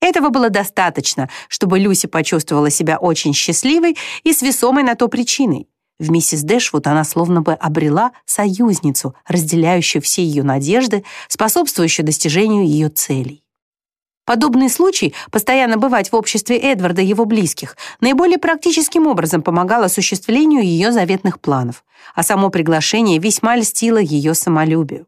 Этого было достаточно, чтобы Люси почувствовала себя очень счастливой и с весомой на то причиной. В миссис Дэшвуд она словно бы обрела союзницу, разделяющую все ее надежды, способствующую достижению ее целей. Подобный случай, постоянно бывать в обществе Эдварда и его близких, наиболее практическим образом помогал осуществлению ее заветных планов, а само приглашение весьма льстило ее самолюбию.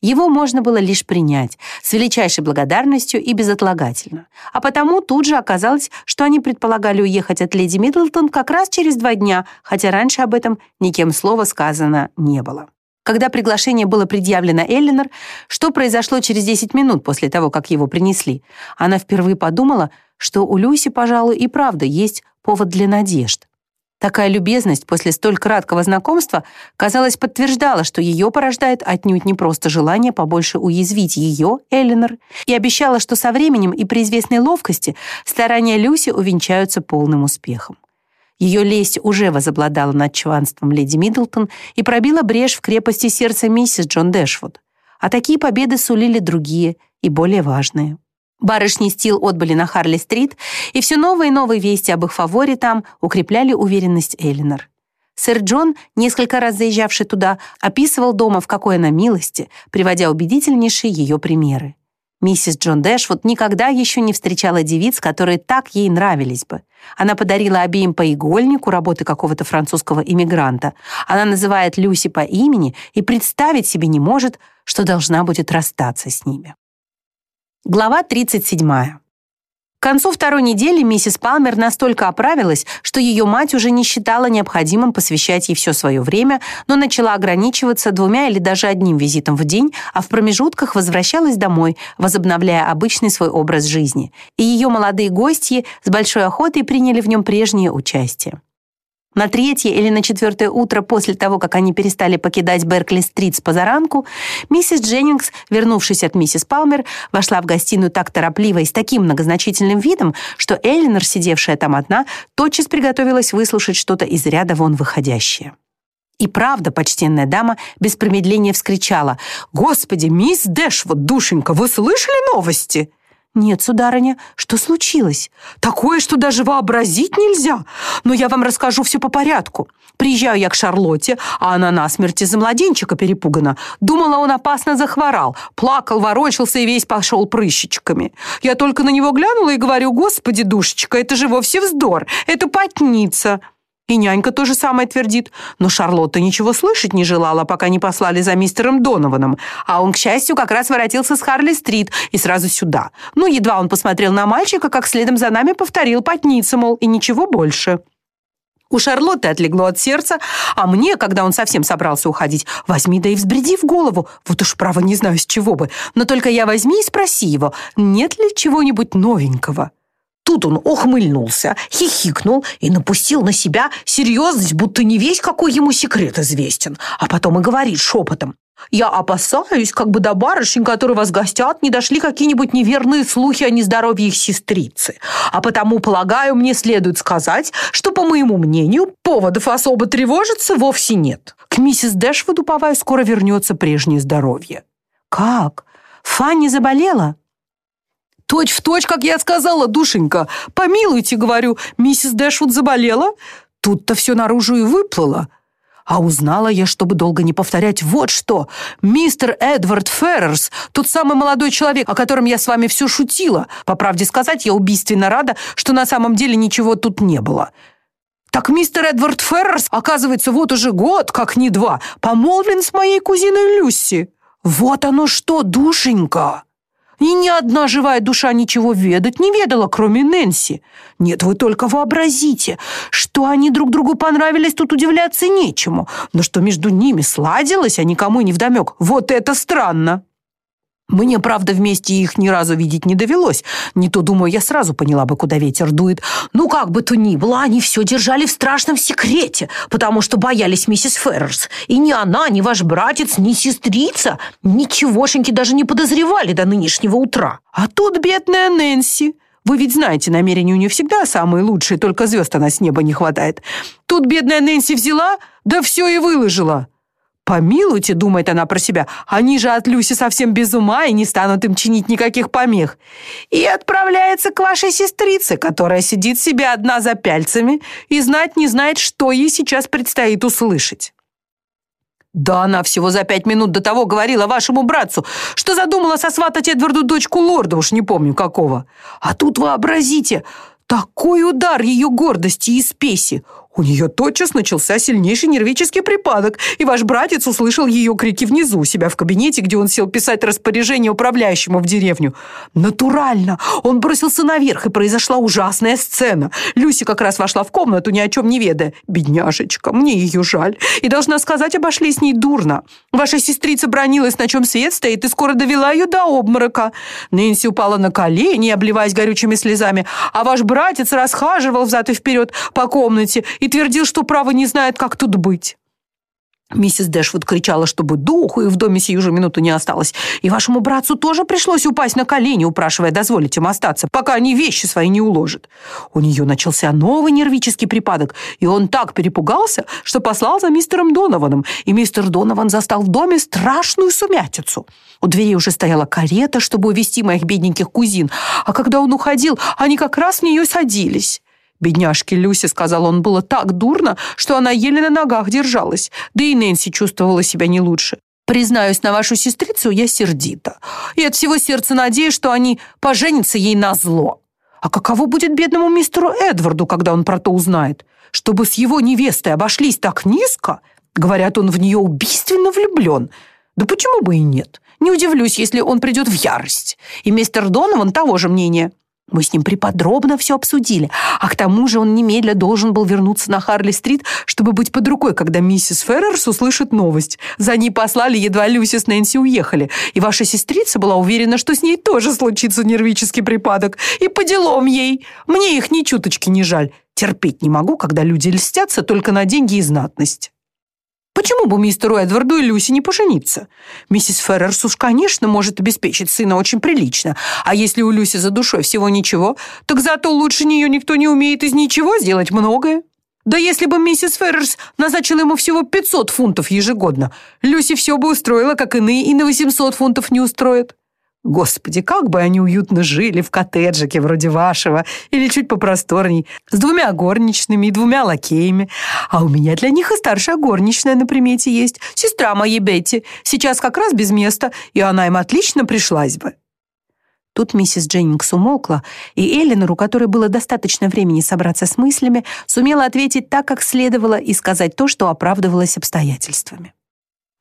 Его можно было лишь принять с величайшей благодарностью и безотлагательно. А потому тут же оказалось, что они предполагали уехать от леди Миддлтон как раз через два дня, хотя раньше об этом никем слова сказано не было. Когда приглашение было предъявлено Эллинор, что произошло через 10 минут после того, как его принесли, она впервые подумала, что у Люси, пожалуй, и правда есть повод для надежд. Такая любезность после столь краткого знакомства, казалось, подтверждала, что ее порождает отнюдь не просто желание побольше уязвить ее, Эллинор, и обещала, что со временем и при известной ловкости старания Люси увенчаются полным успехом. Ее лесть уже возобладала над чванством леди Миддлтон и пробила брешь в крепости сердца миссис Джон Дэшвуд. А такие победы сулили другие и более важные. Барышни Стил отбыли на Харли-стрит, и все новые и новые вести об их фаворе там укрепляли уверенность Эллинор. Сэр Джон, несколько раз заезжавший туда, описывал дома, в какой она милости, приводя убедительнейшие ее примеры. Миссис Джон Дэшвуд никогда еще не встречала девиц, которые так ей нравились бы. Она подарила обеим по игольнику работы какого-то французского иммигранта. Она называет Люси по имени и представить себе не может, что должна будет расстаться с ними. Глава 37. К концу второй недели миссис Палмер настолько оправилась, что ее мать уже не считала необходимым посвящать ей все свое время, но начала ограничиваться двумя или даже одним визитом в день, а в промежутках возвращалась домой, возобновляя обычный свой образ жизни. И ее молодые гости с большой охотой приняли в нем прежнее участие. На третье или на четвертое утро после того, как они перестали покидать Беркли-стрит с позаранку, миссис Дженнингс, вернувшись от миссис Палмер, вошла в гостиную так торопливо и с таким многозначительным видом, что Эллинор, сидевшая там одна, тотчас приготовилась выслушать что-то из ряда вон выходящее. И правда, почтенная дама без промедления вскричала «Господи, мисс Дэшвуд, душенька, вы слышали новости?» «Нет, сударыня, что случилось?» «Такое, что даже вообразить нельзя. Но я вам расскажу все по порядку. Приезжаю я к Шарлотте, а она насмерть из-за младенчика перепугана. Думала, он опасно захворал. Плакал, ворочался и весь пошел прыщичками. Я только на него глянула и говорю, «Господи, душечка, это же вовсе вздор, это потница». И нянька то же самое твердит. Но Шарлотта ничего слышать не желала, пока не послали за мистером Донованом. А он, к счастью, как раз воротился с Харли-стрит и сразу сюда. Ну, едва он посмотрел на мальчика, как следом за нами повторил потница, мол, и ничего больше. У Шарлотты отлегло от сердца, а мне, когда он совсем собрался уходить, возьми да и взбреди в голову. Вот уж право не знаю, с чего бы. Но только я возьми и спроси его, нет ли чего-нибудь новенького. Тут он ухмыльнулся, хихикнул и напустил на себя серьезность, будто не весь какой ему секрет известен, а потом и говорит шепотом. «Я опасаюсь, как бы до барышень, которые вас гостят, не дошли какие-нибудь неверные слухи о нездоровье их сестрицы. А потому, полагаю, мне следует сказать, что, по моему мнению, поводов особо тревожиться вовсе нет. К миссис Дэшвуду, поваю, скоро вернется прежнее здоровье». «Как? Фанни заболела?» Точь в точь, как я сказала, душенька. Помилуйте, говорю, миссис Дэшвуд заболела? Тут-то все наружу и выплыло. А узнала я, чтобы долго не повторять, вот что. Мистер Эдвард Феррерс, тот самый молодой человек, о котором я с вами все шутила. По правде сказать, я убийственно рада, что на самом деле ничего тут не было. Так мистер Эдвард Феррерс, оказывается, вот уже год, как не два, помолвлен с моей кузиной Люси. Вот оно что, душенька!» И ни одна живая душа ничего ведать не ведала, кроме Нэнси. Нет, вы только вообразите, что они друг другу понравились, тут удивляться нечему. Но что между ними сладилось, а никому не вдомек, вот это странно. Мне, правда, вместе их ни разу видеть не довелось. Не то, думаю, я сразу поняла бы, куда ветер дует. Ну, как бы то ни было, они все держали в страшном секрете, потому что боялись миссис Феррерс. И ни она, ни ваш братец, ни сестрица ничегошеньки даже не подозревали до нынешнего утра. А тут бедная Нэнси. Вы ведь знаете, намерения у нее всегда самые лучшие, только звезд она с неба не хватает. Тут бедная Нэнси взяла, да все и выложила. «Помилуйте», — думает она про себя, «они же от Люси совсем без ума и не станут им чинить никаких помех». И отправляется к вашей сестрице, которая сидит себе одна за пяльцами и знать не знает, что ей сейчас предстоит услышать. Да она всего за пять минут до того говорила вашему братцу, что задумала сосватать Эдварду дочку лорда, уж не помню какого. А тут вообразите, такой удар ее гордости и спеси. У нее тотчас начался сильнейший нервический припадок, и ваш братец услышал ее крики внизу, у себя в кабинете, где он сел писать распоряжение управляющему в деревню. Натурально! Он бросился наверх, и произошла ужасная сцена. Люси как раз вошла в комнату, ни о чем не ведая. Бедняжечка, мне ее жаль. И, должна сказать, обошли с ней дурно. Ваша сестрица бронилась, на чем свет стоит, и скоро довела ее до обморока. Нэнси упала на колени, обливаясь горючими слезами, а ваш братец расхаживал взад и вперед по комнате и твердил, что право не знает, как тут быть. Миссис Дэшвуд кричала, чтобы духу, и в доме сию же минуту не осталось. И вашему братцу тоже пришлось упасть на колени, упрашивая дозволить им остаться, пока они вещи свои не уложат. У нее начался новый нервический припадок, и он так перепугался, что послал за мистером Донованом, и мистер Донован застал в доме страшную сумятицу. У двери уже стояла карета, чтобы увезти моих бедненьких кузин, а когда он уходил, они как раз в нее садились. Бедняжке Люси, сказал он, было так дурно, что она еле на ногах держалась, да и Нэнси чувствовала себя не лучше. Признаюсь, на вашу сестрицу я сердита. И от всего сердца надеюсь, что они поженятся ей на зло. А каково будет бедному мистеру Эдварду, когда он про то узнает? Чтобы с его невестой обошлись так низко? Говорят, он в нее убийственно влюблен. Да почему бы и нет? Не удивлюсь, если он придет в ярость. И мистер Донован того же мнения. Мы с ним преподробно все обсудили, а к тому же он немедля должен был вернуться на Харли-стрит, чтобы быть под рукой, когда миссис Феррерс услышит новость. За ней послали, едва Люси с Нэнси уехали, и ваша сестрица была уверена, что с ней тоже случится нервический припадок. И по делам ей. Мне их ни чуточки не жаль. Терпеть не могу, когда люди льстятся только на деньги и знатность. Почему бы мистеру Эдварду и Люси не пожениться? Миссис Феррерс уж, конечно, может обеспечить сына очень прилично, а если у Люси за душой всего ничего, так зато лучше нее никто не умеет из ничего сделать многое. Да если бы миссис Феррерс назначила ему всего 500 фунтов ежегодно, Люси все бы устроила, как иные, и на 800 фунтов не устроит. Господи, как бы они уютно жили в коттеджике вроде вашего, или чуть попросторней, с двумя горничными и двумя лакеями. А у меня для них и старшая горничная на примете есть, сестра моей Бетти. Сейчас как раз без места, и она им отлично пришлась бы». Тут миссис Дженнингс умолкла, и Эллинор, у которой было достаточно времени собраться с мыслями, сумела ответить так, как следовало, и сказать то, что оправдывалось обстоятельствами.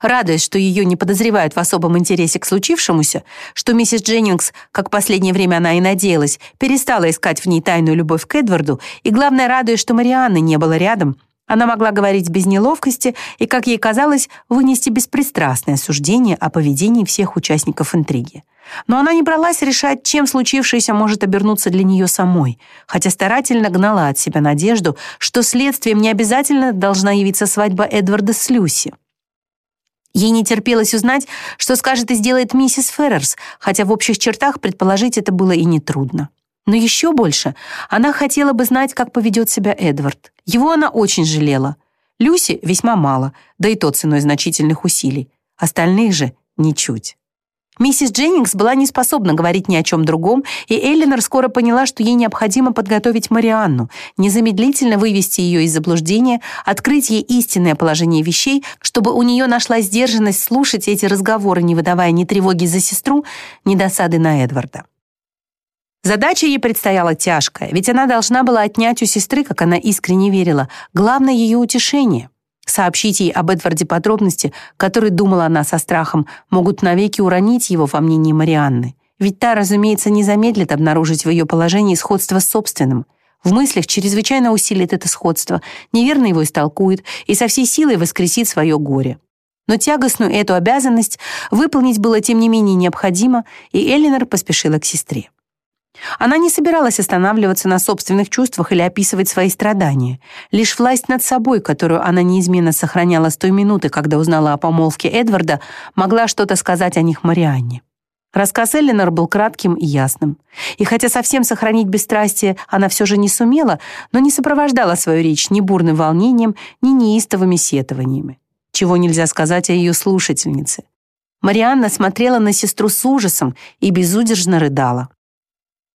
Радуясь, что ее не подозревают в особом интересе к случившемуся, что миссис Дженнингс, как последнее время она и надеялась, перестала искать в ней тайную любовь к Эдварду, и, главное, радуясь, что Марианны не было рядом, она могла говорить без неловкости и, как ей казалось, вынести беспристрастное суждение о поведении всех участников интриги. Но она не бралась решать, чем случившееся может обернуться для нее самой, хотя старательно гнала от себя надежду, что следствием не обязательно должна явиться свадьба Эдварда с Люси. Ей не терпелось узнать, что скажет и сделает миссис Феррерс, хотя в общих чертах предположить это было и нетрудно. Но еще больше она хотела бы знать, как поведет себя Эдвард. Его она очень жалела. Люси весьма мало, да и то ценой значительных усилий. Остальных же ничуть. Миссис Дженнингс была не способна говорить ни о чем другом, и Эллинор скоро поняла, что ей необходимо подготовить Марианну, незамедлительно вывести ее из заблуждения, открыть ей истинное положение вещей, чтобы у нее нашла сдержанность слушать эти разговоры, не выдавая ни тревоги за сестру, ни досады на Эдварда. Задача ей предстояла тяжкая, ведь она должна была отнять у сестры, как она искренне верила, главное ее утешение — Сообщить ей об Эдварде подробности, которые, думала она со страхом, могут навеки уронить его во мнении Марианны. Ведь та, разумеется, не замедлит обнаружить в ее положении сходство с собственным. В мыслях чрезвычайно усилит это сходство, неверно его истолкует и со всей силой воскресит свое горе. Но тягостную эту обязанность выполнить было тем не менее необходимо, и Эллинор поспешила к сестре. Она не собиралась останавливаться на собственных чувствах или описывать свои страдания. Лишь власть над собой, которую она неизменно сохраняла с той минуты, когда узнала о помолвке Эдварда, могла что-то сказать о них Марианне. Рассказ Эллинор был кратким и ясным. И хотя совсем сохранить бесстрастие она все же не сумела, но не сопровождала свою речь ни бурным волнением, ни неистовыми сетованиями. чего нельзя сказать о ее слушательнице. Марианна смотрела на сестру с ужасом и безудержно рыдала.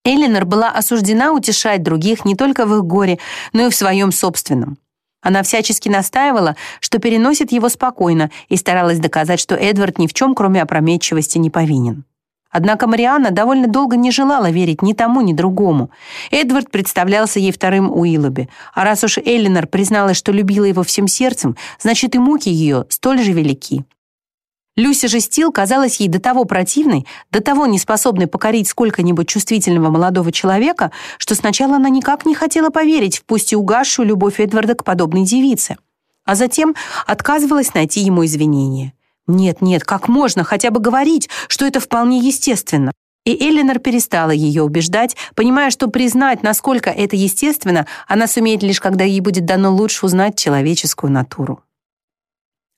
Элинор была осуждена утешать других не только в их горе, но и в своем собственном. Она всячески настаивала, что переносит его спокойно и старалась доказать, что Эдвард ни в чем, кроме опрометчивости, не повинен. Однако Марианна довольно долго не желала верить ни тому, ни другому. Эдвард представлялся ей вторым Уиллоби, а раз уж Эллинор призналась, что любила его всем сердцем, значит и муки ее столь же велики. Люся же казалась ей до того противной, до того неспособной покорить сколько-нибудь чувствительного молодого человека, что сначала она никак не хотела поверить в пусть и угасшую любовь Эдварда к подобной девице, а затем отказывалась найти ему извинения. Нет, нет, как можно хотя бы говорить, что это вполне естественно? И Эллинор перестала ее убеждать, понимая, что признать, насколько это естественно, она сумеет лишь, когда ей будет дано лучше узнать человеческую натуру.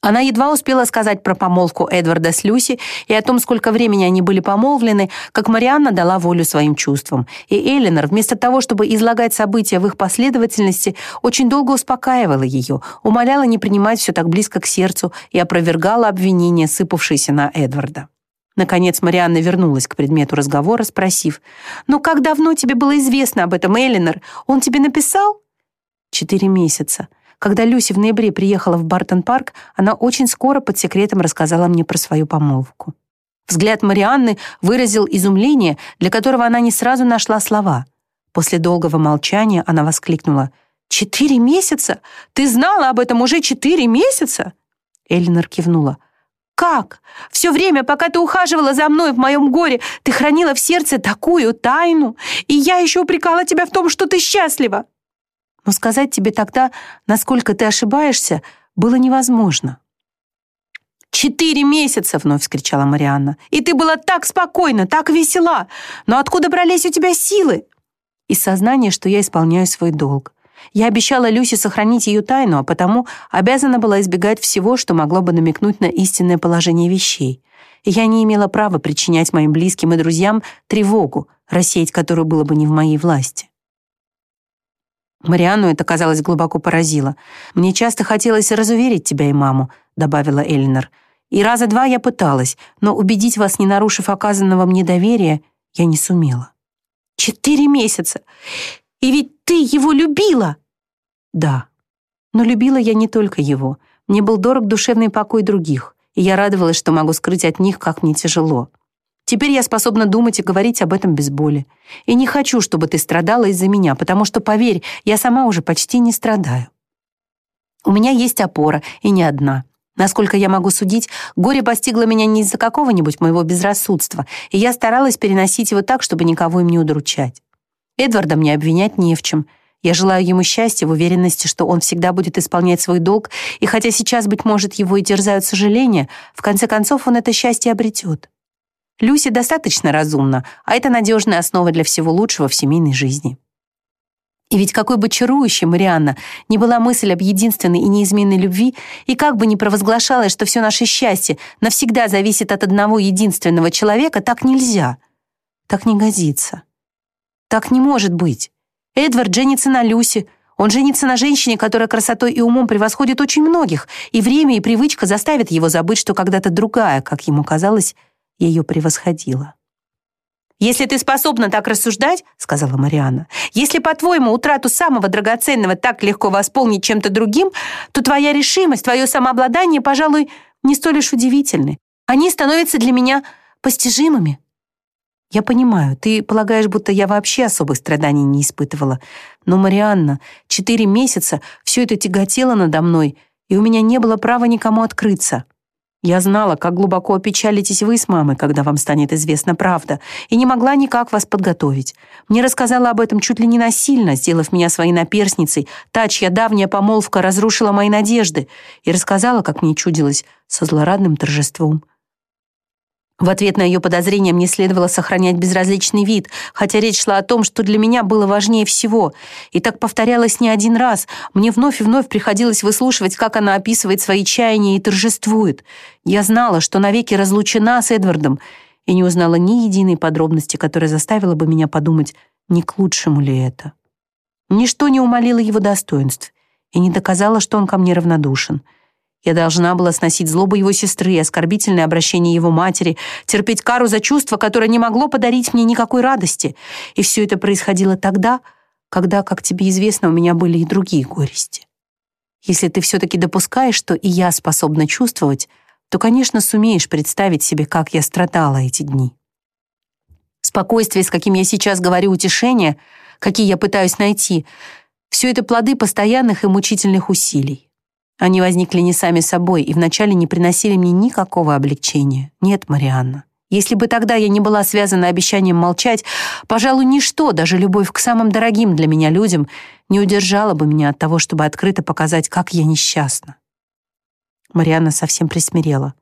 Она едва успела сказать про помолвку Эдварда с Люси и о том, сколько времени они были помолвлены, как Марианна дала волю своим чувствам. И Эллинор, вместо того, чтобы излагать события в их последовательности, очень долго успокаивала ее, умоляла не принимать все так близко к сердцу и опровергала обвинения, сыпавшиеся на Эдварда. Наконец Марианна вернулась к предмету разговора, спросив, «Ну как давно тебе было известно об этом, Эллинор? Он тебе написал?» «Четыре месяца. Когда Люси в ноябре приехала в Бартон-парк, она очень скоро под секретом рассказала мне про свою помолвку. Взгляд Марианны выразил изумление, для которого она не сразу нашла слова. После долгого молчания она воскликнула. «Четыре месяца? Ты знала об этом уже четыре месяца?» Эллинор кивнула. «Как? Все время, пока ты ухаживала за мной в моем горе, ты хранила в сердце такую тайну, и я еще упрекала тебя в том, что ты счастлива!» Но сказать тебе тогда, насколько ты ошибаешься, было невозможно. «Четыре месяца!» — вновь вскричала Марианна. «И ты была так спокойна, так весела! Но откуда брались у тебя силы?» Из сознания, что я исполняю свой долг. Я обещала Люсе сохранить ее тайну, а потому обязана была избегать всего, что могло бы намекнуть на истинное положение вещей. И я не имела права причинять моим близким и друзьям тревогу, рассеять которую было бы не в моей власти. Марианну это, казалось, глубоко поразило. «Мне часто хотелось разуверить тебя и маму», — добавила Эллинор. «И раза два я пыталась, но убедить вас, не нарушив оказанного мне доверия, я не сумела». «Четыре месяца! И ведь ты его любила!» «Да, но любила я не только его. Мне был дорог душевный покой других, и я радовалась, что могу скрыть от них, как мне тяжело». Теперь я способна думать и говорить об этом без боли. И не хочу, чтобы ты страдала из-за меня, потому что, поверь, я сама уже почти не страдаю. У меня есть опора, и не одна. Насколько я могу судить, горе постигло меня не из-за какого-нибудь моего безрассудства, и я старалась переносить его так, чтобы никого им не удручать. Эдварда мне обвинять не в чем. Я желаю ему счастья в уверенности, что он всегда будет исполнять свой долг, и хотя сейчас, быть может, его и терзают сожаления, в конце концов он это счастье обретет. Люси достаточно разумна, а это надежная основа для всего лучшего в семейной жизни. И ведь какой бы чарующей Марианна не была мысль об единственной и неизменной любви, и как бы ни провозглашалось, что все наше счастье навсегда зависит от одного единственного человека, так нельзя. Так не годится. Так не может быть. Эдвард женится на Люси, он женится на женщине, которая красотой и умом превосходит очень многих, и время и привычка заставят его забыть, что когда-то другая, как ему казалось, ее превосходила. «Если ты способна так рассуждать, — сказала Марианна, — если, по-твоему, утрату самого драгоценного так легко восполнить чем-то другим, то твоя решимость, твое самообладание, пожалуй, не столь уж удивительны. Они становятся для меня постижимыми. Я понимаю, ты полагаешь, будто я вообще особых страданий не испытывала. Но, Марианна, четыре месяца все это тяготело надо мной, и у меня не было права никому открыться. Я знала, как глубоко опечалитесь вы с мамой, когда вам станет известна правда, и не могла никак вас подготовить. Мне рассказала об этом чуть ли не насильно, сделав меня своей наперсницей, та, чья давняя помолвка разрушила мои надежды, и рассказала, как мне чудилось, со злорадным торжеством. В ответ на ее подозрения мне следовало сохранять безразличный вид, хотя речь шла о том, что для меня было важнее всего. И так повторялось не один раз. Мне вновь и вновь приходилось выслушивать, как она описывает свои чаяния и торжествует. Я знала, что навеки разлучена с Эдвардом, и не узнала ни единой подробности, которая заставила бы меня подумать, не к лучшему ли это. Ничто не умолило его достоинств и не доказало, что он ко мне равнодушен. Я должна была сносить злобу его сестры оскорбительное обращение его матери, терпеть кару за чувство, которое не могло подарить мне никакой радости. И все это происходило тогда, когда, как тебе известно, у меня были и другие горести. Если ты все-таки допускаешь, что и я способна чувствовать, то, конечно, сумеешь представить себе, как я страдала эти дни. Спокойствие, с каким я сейчас говорю утешение, какие я пытаюсь найти, все это плоды постоянных и мучительных усилий. Они возникли не сами собой и вначале не приносили мне никакого облегчения. Нет, Марианна. Если бы тогда я не была связана обещанием молчать, пожалуй, ничто, даже любовь к самым дорогим для меня людям, не удержала бы меня от того, чтобы открыто показать, как я несчастна. Марианна совсем присмирела.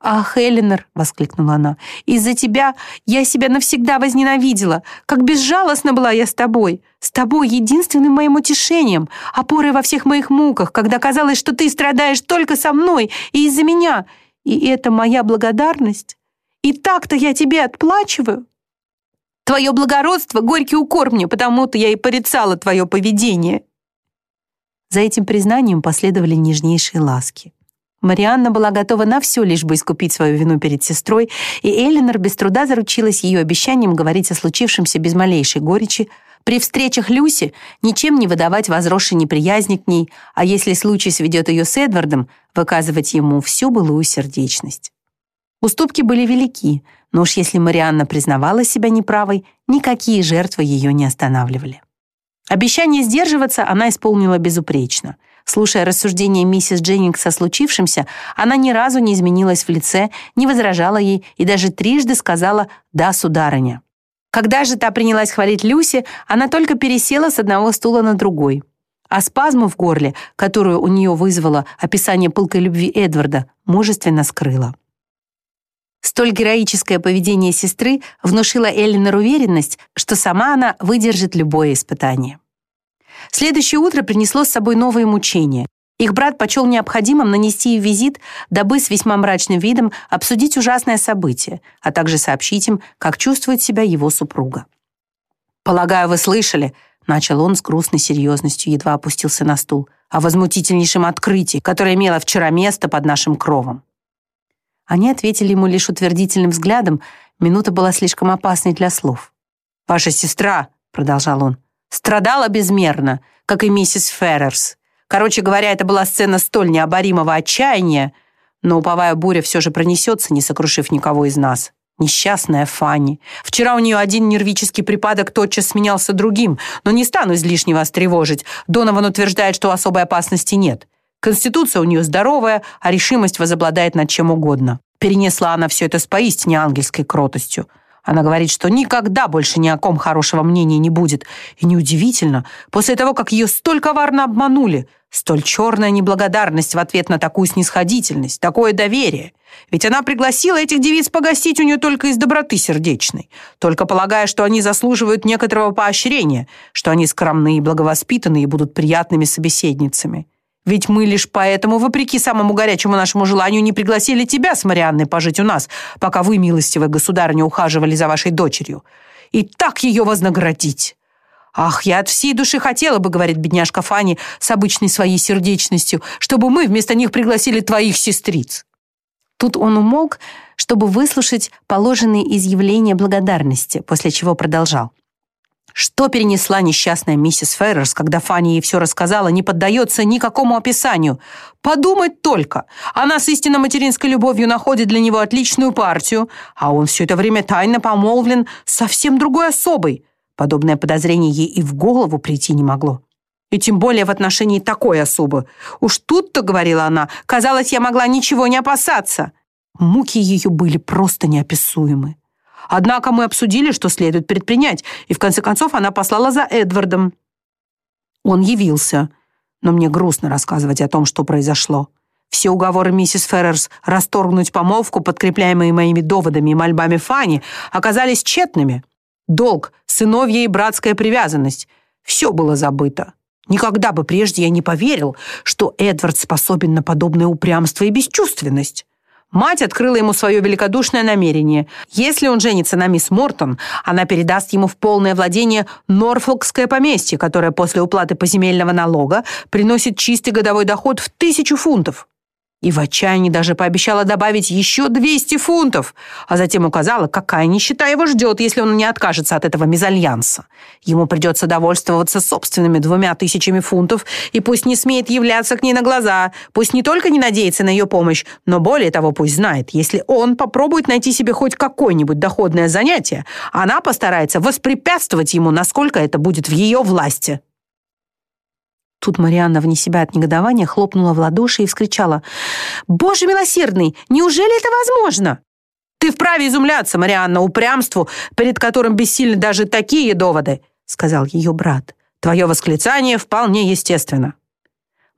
«Ах, Эленор!» — воскликнула она. «Из-за тебя я себя навсегда возненавидела. Как безжалостна была я с тобой. С тобой единственным моим утешением, опорой во всех моих муках, когда казалось, что ты страдаешь только со мной и из-за меня. И это моя благодарность. И так-то я тебе отплачиваю. Твое благородство — горький укор мне, потому-то я и порицала твое поведение». За этим признанием последовали нежнейшие ласки. Марианна была готова на все, лишь бы искупить свою вину перед сестрой, и Элинор без труда заручилась ее обещанием говорить о случившемся без малейшей горечи, при встречах Люси ничем не выдавать возросшей неприязни к ней, а если случай сведет ее с Эдвардом, выказывать ему всю былую сердечность. Уступки были велики, но уж если Марианна признавала себя неправой, никакие жертвы ее не останавливали. Обещание сдерживаться она исполнила безупречно — Слушая рассуждения миссис Дженнингс о случившемся, она ни разу не изменилась в лице, не возражала ей и даже трижды сказала «да, сударыня». Когда же та принялась хвалить Люси, она только пересела с одного стула на другой. А спазму в горле, которую у нее вызвало описание пылкой любви Эдварда, мужественно скрыла. Столь героическое поведение сестры внушило Эллинор уверенность, что сама она выдержит любое испытание. Следующее утро принесло с собой новые мучения. Их брат почел необходимым нанести визит, дабы с весьма мрачным видом обсудить ужасное событие, а также сообщить им, как чувствует себя его супруга. «Полагаю, вы слышали», — начал он с грустной серьезностью, едва опустился на стул, «о возмутительнейшем открытии, которое имело вчера место под нашим кровом». Они ответили ему лишь утвердительным взглядом, минута была слишком опасной для слов. «Ваша сестра», — продолжал он, — Страдала безмерно, как и миссис Феррерс. Короче говоря, это была сцена столь необоримого отчаяния, но уповая буря все же пронесется, не сокрушив никого из нас. Несчастная Фанни. Вчера у нее один нервический припадок тотчас сменялся другим, но не стану излишне вас тревожить. Донован утверждает, что особой опасности нет. Конституция у нее здоровая, а решимость возобладает над чем угодно. Перенесла она все это с поистине ангельской кротостью. Она говорит, что никогда больше ни о ком хорошего мнения не будет. И неудивительно, после того, как ее столь коварно обманули, столь черная неблагодарность в ответ на такую снисходительность, такое доверие. Ведь она пригласила этих девиц погостить у нее только из доброты сердечной, только полагая, что они заслуживают некоторого поощрения, что они скромные и благовоспитанные и будут приятными собеседницами. Ведь мы лишь поэтому, вопреки самому горячему нашему желанию, не пригласили тебя с Марианной пожить у нас, пока вы, милостивая государыня, ухаживали за вашей дочерью. И так ее вознаградить. «Ах, я от всей души хотела бы, — говорит бедняжка Фанни с обычной своей сердечностью, — чтобы мы вместо них пригласили твоих сестриц». Тут он умолк, чтобы выслушать положенные изъявления благодарности, после чего продолжал. Что перенесла несчастная миссис Феррерс, когда Фанни ей все рассказала, не поддается никакому описанию. Подумать только! Она с истинно материнской любовью находит для него отличную партию, а он все это время тайно помолвлен совсем другой особой. Подобное подозрение ей и в голову прийти не могло. И тем более в отношении такой особы. Уж тут-то, говорила она, казалось, я могла ничего не опасаться. Муки ее были просто неописуемы. Однако мы обсудили, что следует предпринять, и в конце концов она послала за Эдвардом. Он явился, но мне грустно рассказывать о том, что произошло. Все уговоры миссис Феррерс расторгнуть помолвку, подкрепляемые моими доводами и мольбами Фанни, оказались тщетными. Долг, сыновья и братская привязанность — все было забыто. Никогда бы прежде я не поверил, что Эдвард способен на подобное упрямство и бесчувственность. Мать открыла ему свое великодушное намерение. Если он женится на мисс Мортон, она передаст ему в полное владение Норфолкское поместье, которое после уплаты поземельного налога приносит чистый годовой доход в тысячу фунтов. И в отчаянии даже пообещала добавить еще 200 фунтов, а затем указала, какая нищета его ждет, если он не откажется от этого мезальянса. Ему придется довольствоваться собственными двумя тысячами фунтов, и пусть не смеет являться к ней на глаза, пусть не только не надеется на ее помощь, но более того, пусть знает, если он попробует найти себе хоть какое-нибудь доходное занятие, она постарается воспрепятствовать ему, насколько это будет в ее власти. Тут Марианна вне себя от негодования хлопнула в ладоши и вскричала. «Боже милосердный, неужели это возможно?» «Ты вправе изумляться, Марианна, упрямству, перед которым бессильны даже такие доводы», сказал ее брат. «Твое восклицание вполне естественно».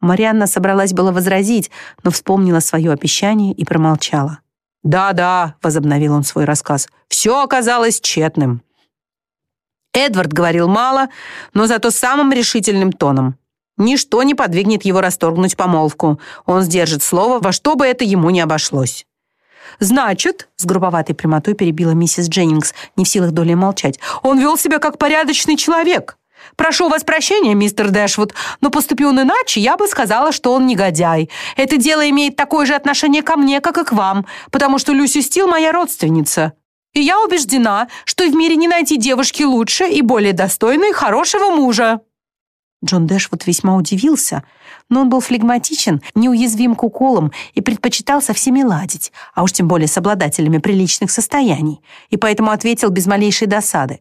Марианна собралась было возразить, но вспомнила свое обещание и промолчала. «Да-да», — возобновил он свой рассказ, «все оказалось тщетным». Эдвард говорил мало, но зато самым решительным тоном. Ничто не подвигнет его расторгнуть помолвку. Он сдержит слово, во что бы это ему не обошлось. «Значит», — с грубоватой прямотой перебила миссис Дженнингс, не в силах долей молчать, «он вел себя как порядочный человек. Прошу вас прощения, мистер Дэшвуд, но поступил он иначе, я бы сказала, что он негодяй. Это дело имеет такое же отношение ко мне, как и к вам, потому что Люси Стил моя родственница. И я убеждена, что в мире не найти девушки лучше и более достойной хорошего мужа». Джон Дэшвуд весьма удивился, но он был флегматичен, неуязвим к уколам и предпочитал со всеми ладить, а уж тем более с обладателями приличных состояний, и поэтому ответил без малейшей досады.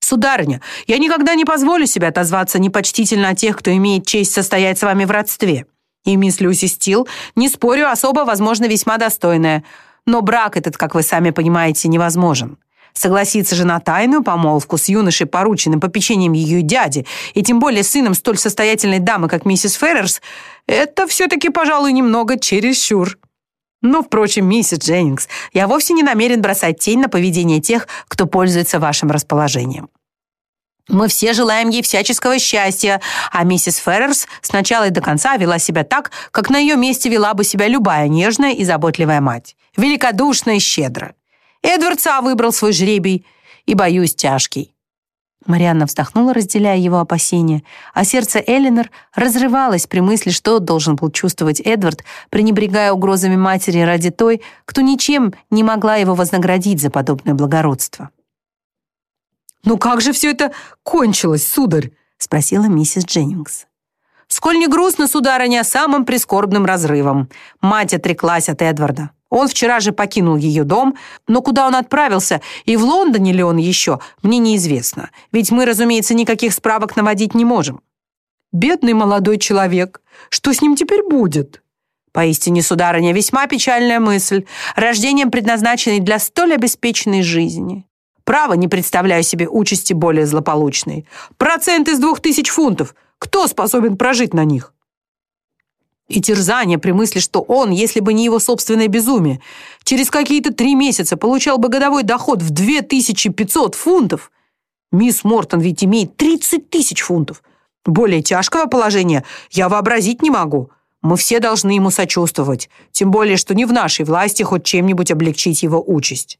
«Сударыня, я никогда не позволю себе отозваться непочтительно о тех, кто имеет честь состоять с вами в родстве. И мисс Люси Стил, не спорю, особо, возможно, весьма достойная. Но брак этот, как вы сами понимаете, невозможен. Согласиться же на тайную помолвку с юношей, порученным попечением ее дяди, и тем более сыном столь состоятельной дамы, как миссис Феррерс, это все-таки, пожалуй, немного чересчур. Но, впрочем, миссис Дженнингс, я вовсе не намерен бросать тень на поведение тех, кто пользуется вашим расположением. Мы все желаем ей всяческого счастья, а миссис Феррерс сначала и до конца вела себя так, как на ее месте вела бы себя любая нежная и заботливая мать. Великодушно и щедро. Эдвард выбрал свой жребий, и, боюсь, тяжкий». Марианна вздохнула, разделяя его опасения, а сердце Эллинор разрывалось при мысли, что должен был чувствовать Эдвард, пренебрегая угрозами матери ради той, кто ничем не могла его вознаградить за подобное благородство. «Ну как же все это кончилось, сударь?» — спросила миссис Дженнингс. «Сколь не грустно, сударыня, самым прискорбным разрывом. Мать отреклась от Эдварда. Он вчера же покинул ее дом, но куда он отправился и в Лондоне ли он еще, мне неизвестно. Ведь мы, разумеется, никаких справок наводить не можем. Бедный молодой человек. Что с ним теперь будет? Поистине, сударыня, весьма печальная мысль, рождением предназначенной для столь обеспеченной жизни. Право, не представляю себе участи более злополучной. Процент из двух тысяч фунтов. Кто способен прожить на них? И терзание при мысли, что он, если бы не его собственное безумие, через какие-то три месяца получал бы годовой доход в 2500 фунтов. Мисс Мортон ведь имеет 30 тысяч фунтов. Более тяжкого положения я вообразить не могу. Мы все должны ему сочувствовать, тем более, что не в нашей власти хоть чем-нибудь облегчить его участь.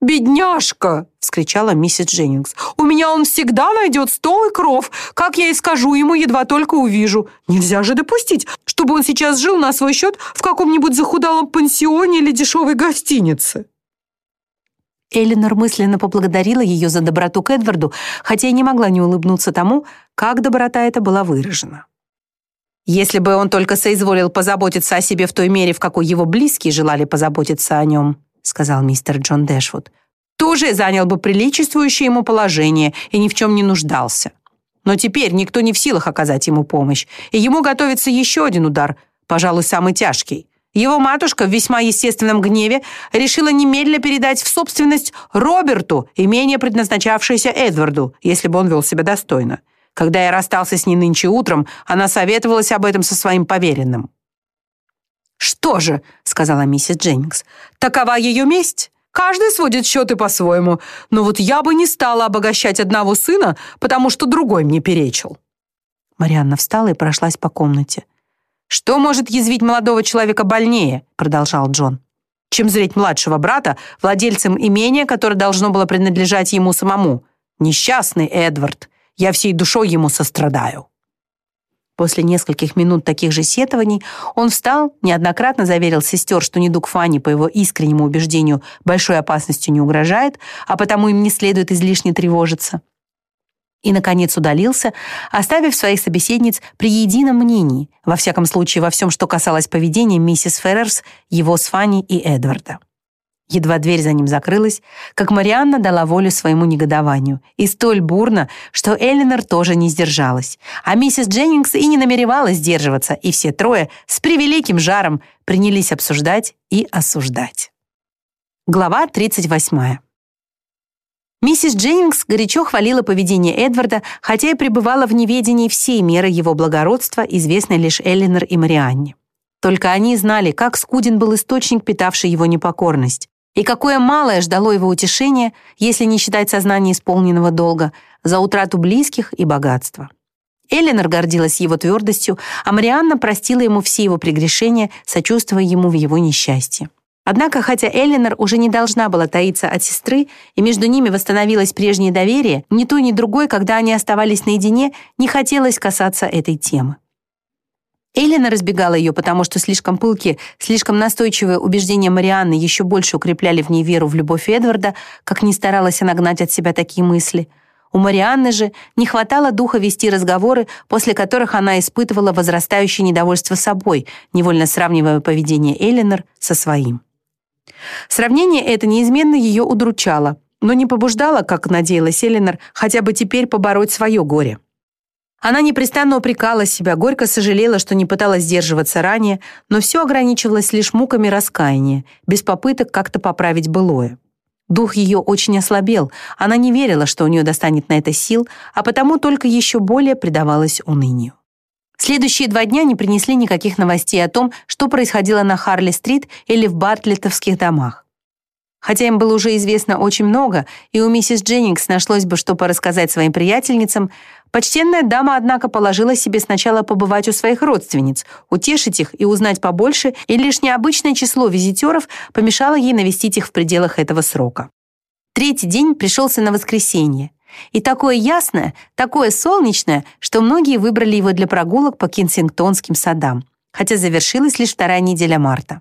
«Бедняжка!» — вскричала миссис Дженнингс. «У меня он всегда найдет стол и кров, как я и скажу ему, едва только увижу. Нельзя же допустить, чтобы он сейчас жил на свой счет в каком-нибудь захудалом пансионе или дешевой гостинице». Эллинор мысленно поблагодарила ее за доброту к Эдварду, хотя и не могла не улыбнуться тому, как доброта эта была выражена. Если бы он только соизволил позаботиться о себе в той мере, в какой его близкие желали позаботиться о нем, сказал мистер Джон Дэшвуд, тоже занял бы приличествующее ему положение и ни в чем не нуждался. Но теперь никто не в силах оказать ему помощь, и ему готовится еще один удар, пожалуй, самый тяжкий. Его матушка в весьма естественном гневе решила немедленно передать в собственность Роберту имение, предназначавшееся Эдварду, если бы он вел себя достойно. Когда я расстался с ней нынче утром, она советовалась об этом со своим поверенным. «Что же», — сказала миссис Дженнингс, — «такова ее месть. Каждый сводит счеты по-своему, но вот я бы не стала обогащать одного сына, потому что другой мне перечил». Марианна встала и прошлась по комнате. «Что может язвить молодого человека больнее?» — продолжал Джон. «Чем зреть младшего брата, владельцем имения, которое должно было принадлежать ему самому. Несчастный Эдвард. Я всей душой ему сострадаю». После нескольких минут таких же сетований он встал, неоднократно заверил сестер, что недуг Фанни, по его искреннему убеждению, большой опасностью не угрожает, а потому им не следует излишне тревожиться. И, наконец, удалился, оставив своих собеседниц при едином мнении, во всяком случае во всем, что касалось поведения миссис Феррерс, его с Фанни и Эдварда. Едва дверь за ним закрылась, как Марианна дала волю своему негодованию, и столь бурно, что Эллинор тоже не сдержалась. А миссис Дженнингс и не намеревалась сдерживаться, и все трое с превеликим жаром принялись обсуждать и осуждать. Глава 38. Миссис Дженнингс горячо хвалила поведение Эдварда, хотя и пребывала в неведении всей меры его благородства, известной лишь Эллинор и Марианне. Только они знали, как скуден был источник, питавший его непокорность. И какое малое ждало его утешения, если не считать сознание исполненного долга, за утрату близких и богатства. Эленор гордилась его твердостью, а Марианна простила ему все его прегрешения, сочувствуя ему в его несчастье. Однако, хотя Эленор уже не должна была таиться от сестры, и между ними восстановилось прежнее доверие, ни то, ни другой, когда они оставались наедине, не хотелось касаться этой темы. Эллина разбегала ее, потому что слишком пылкие, слишком настойчивые убеждения Марианны еще больше укрепляли в ней веру в любовь Эдварда, как ни старалась она гнать от себя такие мысли. У Марианны же не хватало духа вести разговоры, после которых она испытывала возрастающее недовольство собой, невольно сравнивая поведение Эллинор со своим. Сравнение это неизменно ее удручало, но не побуждало, как надеялась Эллинор, хотя бы теперь побороть свое горе. Она непрестанно упрекала себя, горько сожалела, что не пыталась сдерживаться ранее, но все ограничивалось лишь муками раскаяния, без попыток как-то поправить былое. Дух ее очень ослабел, она не верила, что у нее достанет на это сил, а потому только еще более предавалась унынию. Следующие два дня не принесли никаких новостей о том, что происходило на Харли-стрит или в Бартлеттовских домах. Хотя им было уже известно очень много, и у миссис Дженнингс нашлось бы что порассказать своим приятельницам, Почтенная дама, однако, положила себе сначала побывать у своих родственниц, утешить их и узнать побольше, и лишь необычное число визитеров помешало ей навестить их в пределах этого срока. Третий день пришелся на воскресенье. И такое ясное, такое солнечное, что многие выбрали его для прогулок по Кенсингтонским садам, хотя завершилась лишь вторая неделя марта.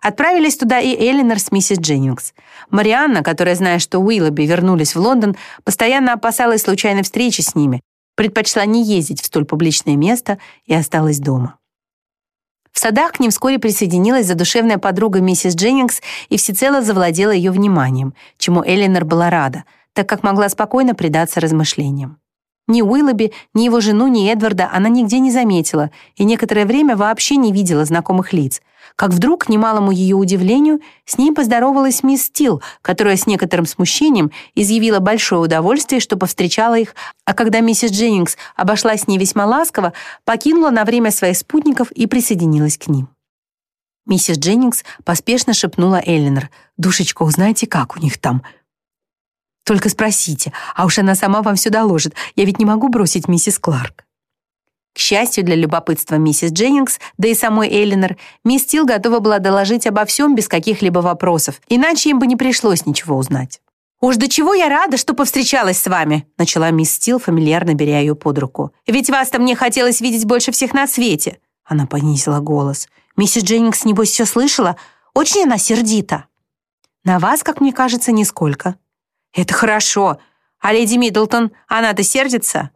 Отправились туда и Эллинор с миссис Дженнингс. Марианна, которая, зная, что Уиллоби вернулись в Лондон, постоянно опасалась случайной встречи с ними, предпочла не ездить в столь публичное место и осталась дома. В садах к ним вскоре присоединилась задушевная подруга миссис Дженнингс и всецело завладела ее вниманием, чему Эллинор была рада, так как могла спокойно предаться размышлениям. Ни Уиллоби, ни его жену, ни Эдварда она нигде не заметила и некоторое время вообще не видела знакомых лиц — как вдруг, к немалому ее удивлению, с ней поздоровалась мисс Стил, которая с некоторым смущением изъявила большое удовольствие, что повстречала их, а когда миссис Дженнингс обошла с ней весьма ласково, покинула на время своих спутников и присоединилась к ним. Миссис Дженнингс поспешно шепнула Эллинор, «Душечка, узнайте, как у них там?» «Только спросите, а уж она сама вам все доложит. Я ведь не могу бросить миссис Кларк». К счастью для любопытства миссис Дженнингс, да и самой Эллинор, мисс Тил готова была доложить обо всем без каких-либо вопросов, иначе им бы не пришлось ничего узнать. «Уж до чего я рада, что повстречалась с вами», начала мисс Стил, фамильярно беря ее под руку. «Ведь вас-то мне хотелось видеть больше всех на свете». Она понизила голос. «Миссис Дженнингс, небось, все слышала? Очень она сердита». «На вас, как мне кажется, нисколько». «Это хорошо. А леди Миддлтон, она-то сердится?»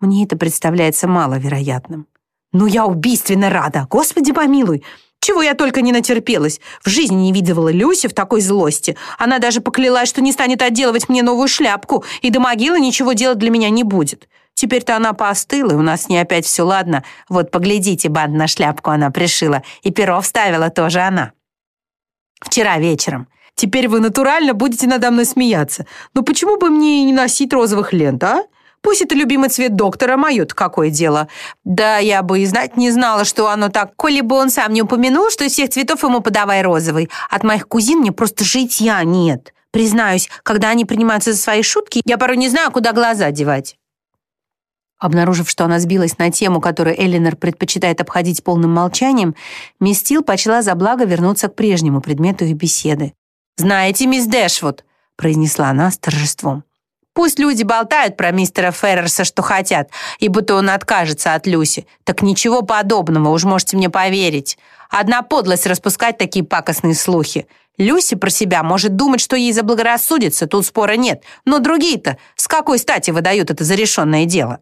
Мне это представляется маловероятным. «Ну, я убийственно рада! Господи помилуй! Чего я только не натерпелась! В жизни не видывала Люси в такой злости. Она даже поклялась, что не станет отделывать мне новую шляпку, и до могилы ничего делать для меня не будет. Теперь-то она поостыла, и у нас с ней опять все ладно. Вот, поглядите, банд на шляпку она пришила, и перо вставила тоже она. Вчера вечером. Теперь вы натурально будете надо мной смеяться. Но почему бы мне не носить розовых лент, а?» Пусть это любимый цвет доктора, мое-то какое дело. Да я бы и знать не знала, что оно так. Коли бы он сам не упомянул, что из всех цветов ему подавай розовый. От моих кузин мне просто житья нет. Признаюсь, когда они принимаются за свои шутки, я порой не знаю, куда глаза девать. Обнаружив, что она сбилась на тему, которую Эллинор предпочитает обходить полным молчанием, мисс Тил почла за благо вернуться к прежнему предмету их беседы. «Знаете, мисс Дэшвуд», — произнесла она с торжеством, Пусть люди болтают про мистера Феррерса, что хотят, и будто он откажется от Люси. Так ничего подобного, уж можете мне поверить. Одна подлость распускать такие пакостные слухи. Люси про себя может думать, что ей заблагорассудится, тут спора нет. Но другие-то с какой стати выдают это за решенное дело?